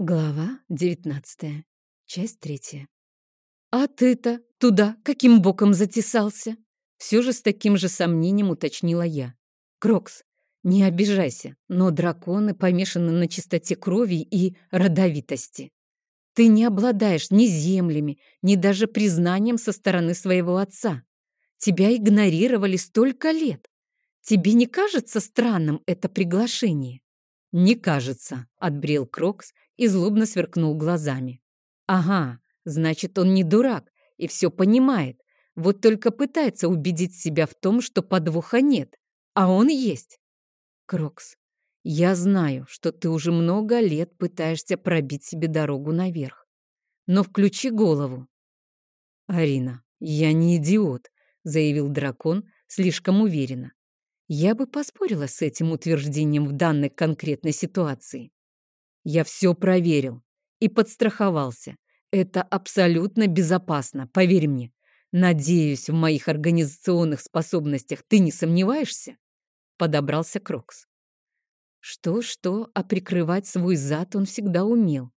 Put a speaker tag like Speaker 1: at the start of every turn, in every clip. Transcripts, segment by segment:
Speaker 1: Глава 19. Часть третья. «А ты-то туда каким боком затесался?» Все же с таким же сомнением уточнила я. «Крокс, не обижайся, но драконы помешаны на чистоте крови и родовитости. Ты не обладаешь ни землями, ни даже признанием со стороны своего отца. Тебя игнорировали столько лет. Тебе не кажется странным это приглашение?» «Не кажется», — отбрил Крокс и злобно сверкнул глазами. «Ага, значит, он не дурак и все понимает, вот только пытается убедить себя в том, что подвоха нет, а он есть. Крокс, я знаю, что ты уже много лет пытаешься пробить себе дорогу наверх, но включи голову». «Ариана, я не идиот», — заявил дракон слишком уверенно. Я бы поспорила с этим утверждением в данной конкретной ситуации. Я все проверил и подстраховался. Это абсолютно безопасно, поверь мне. Надеюсь, в моих организационных способностях ты не сомневаешься? Подобрался Крокс. Что-что, а прикрывать свой зад он всегда умел.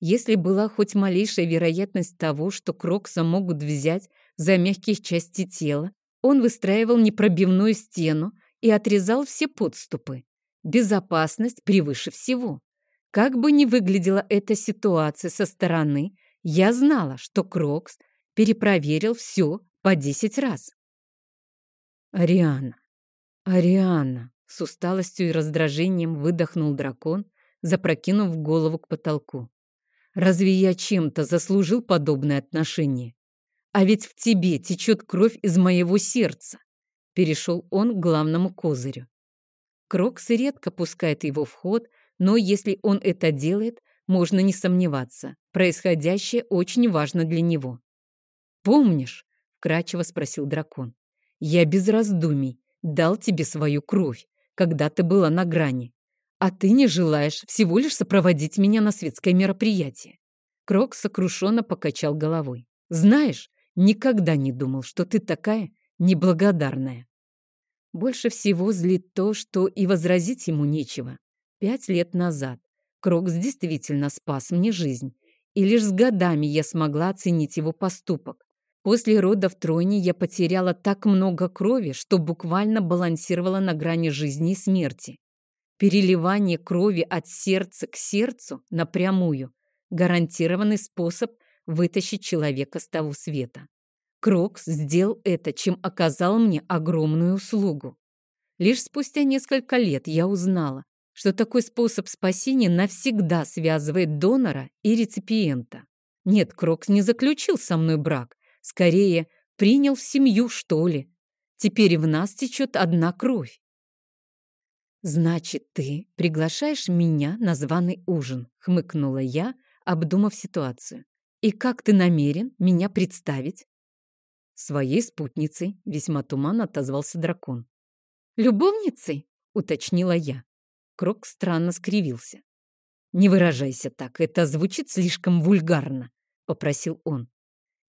Speaker 1: Если была хоть малейшая вероятность того, что Крокса могут взять за мягкие части тела, он выстраивал непробиваемую стену и отрезал все подступы. Безопасность превыше всего. Как бы ни выглядела эта ситуация со стороны, я знала, что Крокс перепроверил все по десять раз. «Ариана! Ариана!» С усталостью и раздражением выдохнул дракон, запрокинув голову к потолку. «Разве я чем-то заслужил подобное отношение? А ведь в тебе течет кровь из моего сердца!» Перешел он к главному козырю. Крокс редко пускает его в ход, но если он это делает, можно не сомневаться. Происходящее очень важно для него. «Помнишь?» — вкрадчиво спросил дракон. «Я без раздумий дал тебе свою кровь, когда ты была на грани. А ты не желаешь всего лишь сопроводить меня на светское мероприятие». Крокс сокрушенно покачал головой. «Знаешь, никогда не думал, что ты такая неблагодарная». Больше всего злит то, что и возразить ему нечего. Пять лет назад Крокс действительно спас мне жизнь, и лишь с годами я смогла оценить его поступок. После родов тройни я потеряла так много крови, что буквально балансировала на грани жизни и смерти. Переливание крови от сердца к сердцу напрямую – гарантированный способ вытащить человека с того света. Крокс сделал это, чем оказал мне огромную услугу. Лишь спустя несколько лет я узнала, что такой способ спасения навсегда связывает донора и реципиента. Нет, Крокс не заключил со мной брак, скорее принял в семью, что ли. Теперь в нас течет одна кровь. «Значит, ты приглашаешь меня на званый ужин», — хмыкнула я, обдумав ситуацию. «И как ты намерен меня представить?» «Своей спутницей», — весьма туманно отозвался дракон. «Любовницей?» — уточнила я. Крок странно скривился. «Не выражайся так, это звучит слишком вульгарно», — попросил он.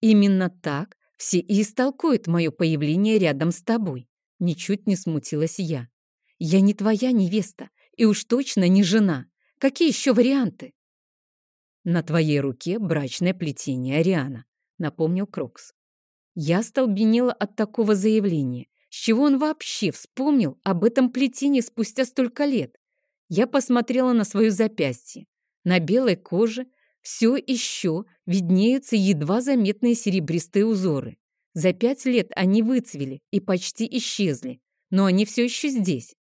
Speaker 1: «Именно так все и истолкуют мое появление рядом с тобой», — ничуть не смутилась я. «Я не твоя невеста и уж точно не жена. Какие еще варианты?» «На твоей руке брачное плетение Ариана», — напомнил Крокс. Я остолбенела от такого заявления. С чего он вообще вспомнил об этом плетении спустя столько лет? Я посмотрела на свое запястье. На белой коже все еще виднеются едва заметные серебристые узоры. За пять лет они выцвели и почти исчезли, но они все еще здесь.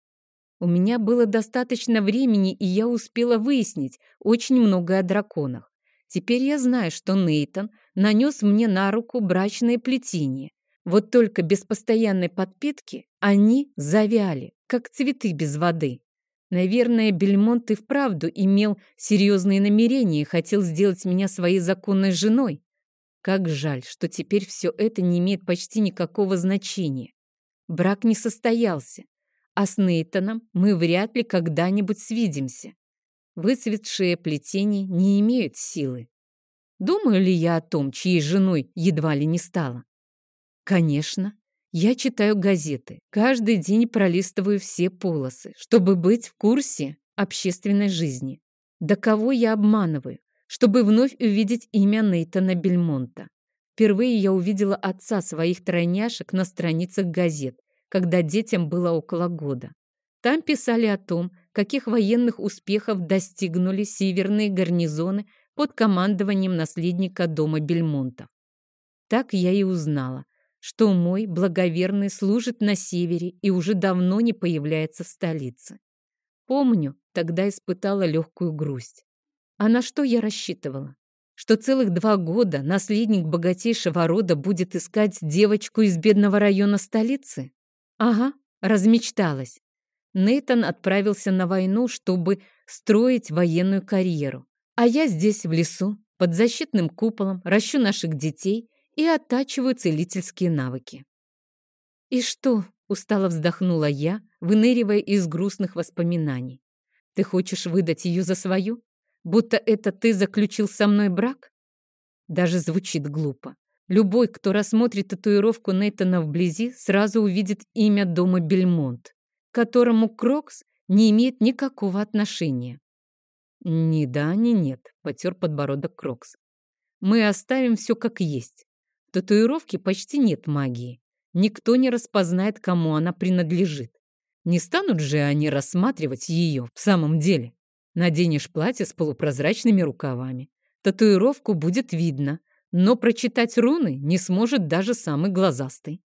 Speaker 1: У меня было достаточно времени, и я успела выяснить очень многое о драконах. Теперь я знаю, что Нейтон нанес мне на руку брачное плетение. Вот только без постоянной подпитки они завяли, как цветы без воды. Наверное, Бельмонт и вправду имел серьезные намерения и хотел сделать меня своей законной женой. Как жаль, что теперь все это не имеет почти никакого значения. Брак не состоялся, а с Нейтаном мы вряд ли когда-нибудь свидимся. Выцветшие плетения не имеют силы. Думаю ли я о том, чьей женой едва ли не стала? Конечно, я читаю газеты, каждый день пролистываю все полосы, чтобы быть в курсе общественной жизни. Да кого я обманываю, чтобы вновь увидеть имя Нейтана Бельмонта? Впервые я увидела отца своих тройняшек на страницах газет, когда детям было около года. Там писали о том, каких военных успехов достигнули северные гарнизоны под командованием наследника дома Бельмонтов. Так я и узнала, что мой благоверный служит на севере и уже давно не появляется в столице. Помню, тогда испытала легкую грусть. А на что я рассчитывала? Что целых два года наследник богатейшего рода будет искать девочку из бедного района столицы? Ага, размечталась. Нейтан отправился на войну, чтобы строить военную карьеру. А я здесь, в лесу, под защитным куполом, ращу наших детей и оттачиваю целительские навыки. «И что?» — устало вздохнула я, выныривая из грустных воспоминаний. «Ты хочешь выдать ее за свою? Будто это ты заключил со мной брак?» Даже звучит глупо. Любой, кто рассмотрит татуировку Нейтана вблизи, сразу увидит имя дома Бельмонт, к которому Крокс не имеет никакого отношения. «Ни да, ни нет», — потер подбородок Крокс. «Мы оставим все как есть. В татуировке почти нет магии. Никто не распознает, кому она принадлежит. Не станут же они рассматривать ее в самом деле. Наденешь платье с полупрозрачными рукавами. Татуировку будет видно, но прочитать руны не сможет даже самый глазастый.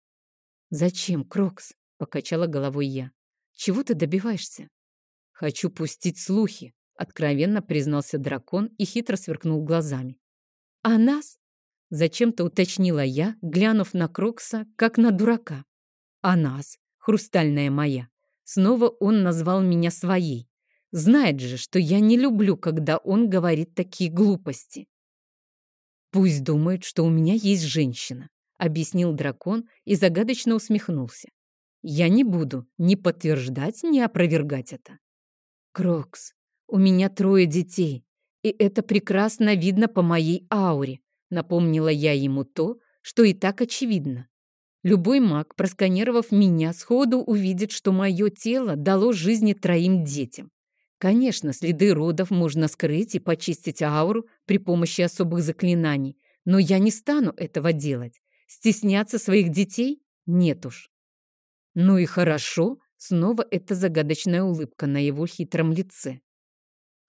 Speaker 1: «Зачем, Крокс?» — покачала головой я. «Чего ты добиваешься?» «Хочу пустить слухи», — откровенно признался дракон и хитро сверкнул глазами. «А нас?» — зачем-то уточнила я, глянув на Крокса, как на дурака. «А нас, хрустальная моя!» Снова он назвал меня своей. Знает же, что я не люблю, когда он говорит такие глупости. «Пусть думает, что у меня есть женщина», — объяснил дракон и загадочно усмехнулся. «Я не буду ни подтверждать, ни опровергать это». «Крокс, у меня трое детей, и это прекрасно видно по моей ауре», — напомнила я ему то, что и так очевидно. Любой маг, просканировав меня, сходу увидит, что мое тело дало жизни троим детям. Конечно, следы родов можно скрыть и почистить ауру при помощи особых заклинаний, но я не стану этого делать. Стесняться своих детей? Нет уж. Ну и хорошо, снова эта загадочная улыбка на его хитром лице.